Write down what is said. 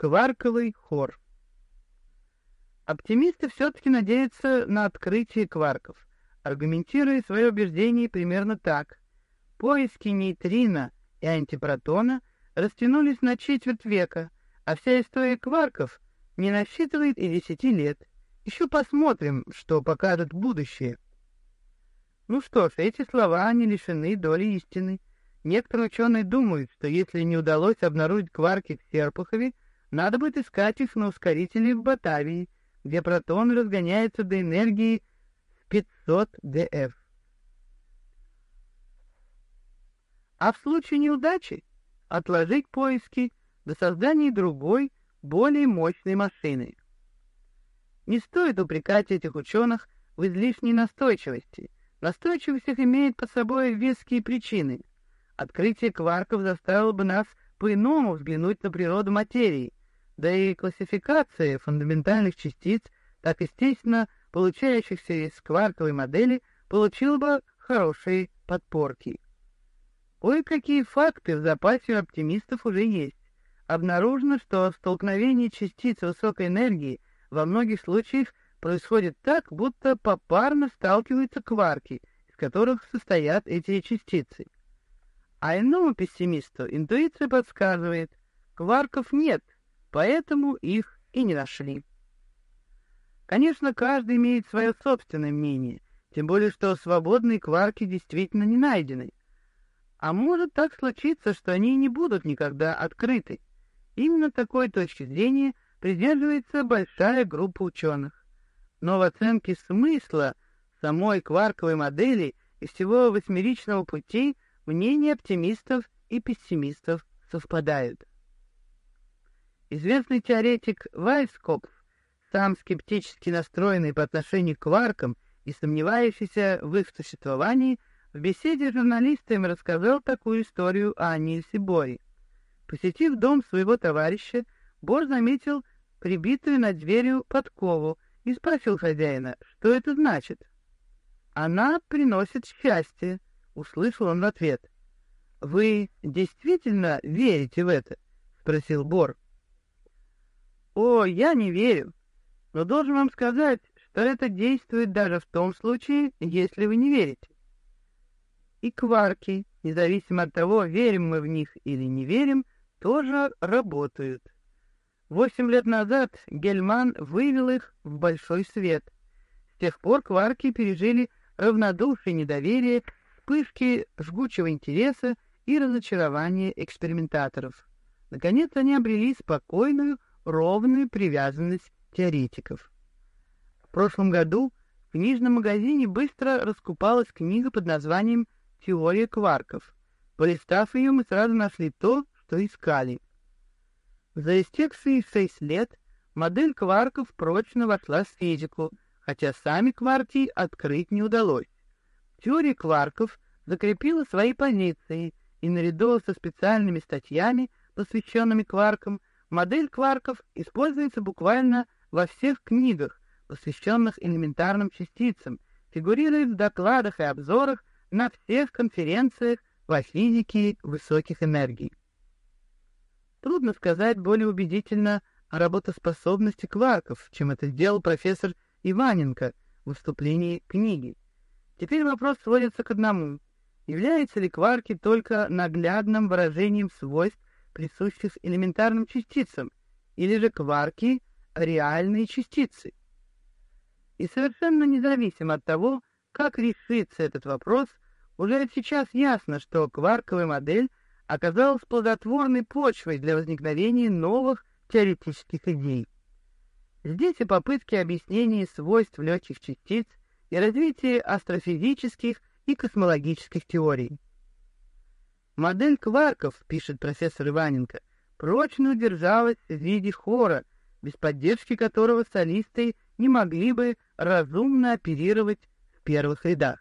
Кварковый хор. Оптимисты все-таки надеются на открытие кварков, аргументируя свое убеждение примерно так. Поиски нейтрино и антипротона растянулись на четверть века, а вся история кварков не насчитывает и десяти лет. Еще посмотрим, что покажет будущее. Ну что ж, эти слова не лишены доли истины. Некоторые ученые думают, что если не удалось обнаружить кварки в Серпухове, надо будет искать их на ускорителе в Батавии, где протон разгоняется до энергии 500 ДФ. А в случае неудачи отложить поиски до создания другой, более мощной машины. Не стоит упрекать этих ученых в излишней настойчивости. Настойчивость их имеет под собой веские причины. Открытие кварков заставило бы нас по-иному взглянуть на природу материи, да и классификация фундаментальных частиц, так естественно, получающихся из кварковой модели, получила бы хорошие подпорки. Кое-какие факты в запасе у оптимистов уже есть. Обнаружено, что столкновение частиц высокой энергии во многих случаях происходит так, будто попарно сталкиваются кварки, из которых состоят эти частицы. А иному пессимисту интуиция подсказывает, кварков нет, поэтому их и не нашли. Конечно, каждый имеет свое собственное мнение, тем более что свободные кварки действительно не найдены. А может так случиться, что они не будут никогда открыты. Именно такой точки зрения придерживается большая группа ученых. Но в оценке смысла самой кварковой модели и всего восьмеричного пути мнения оптимистов и пессимистов совпадают. Известный теоретик Вайскопф, сам скептически настроенный по отношению к кваркам и сомневающийся в их существовании, в беседе с журналистами рассказал такую историю о Нильсе Боре. Посетив дом своего товарища, Бор заметил прибитую над дверью подкову и спросил хозяина, что это значит. «Она приносит счастье», — услышал он в ответ. «Вы действительно верите в это?» — спросил Бор. О, я не верю. Но должен вам сказать, что это действует даже в том случае, если вы не верите. И кварки, независимо от того, верим мы в них или не верим, тоже работают. Восемь лет назад Гельман вывел их в большой свет. С тех пор кварки пережили равнодушие, недоверие, вспышки жгучего интереса и разочарование экспериментаторов. Наконец они обрели спокойную, ровную привязанность теоретиков. В прошлом году в книжном магазине быстро раскупалась книга под названием «Теория кварков». Полистав ее, мы сразу нашли то, что искали. За истекшие шесть лет модель кварков прочно вошла в физику, хотя сами кварки открыть не удалось. Теория кварков закрепила свои позиции, и наряду со специальными статьями, посвященными кваркам, Модель кварков используется буквально во всех книгах, посвященных элементарным частицам, фигурирует в докладах и обзорах на всех конференциях по физике высоких энергий. Трудно сказать более убедительно о работоспособности кварков, чем это сделал профессор Иваненко в выступлении книги. Теперь вопрос сводится к одному. Являются ли кварки только наглядным выражением свойств присущих элементарным частицам, или же кварки — реальные частицы. И совершенно независимо от того, как решится этот вопрос, уже сейчас ясно, что кварковая модель оказалась плодотворной почвой для возникновения новых теоретических идей. Здесь и попытки объяснения свойств легких частиц и развития астрофизических и космологических теорий. Модель кварков, пишет профессор Иваненко, прочно удержалась в виде хора, без поддержки которого солисты не могли бы разумно оперировать в первых рядах.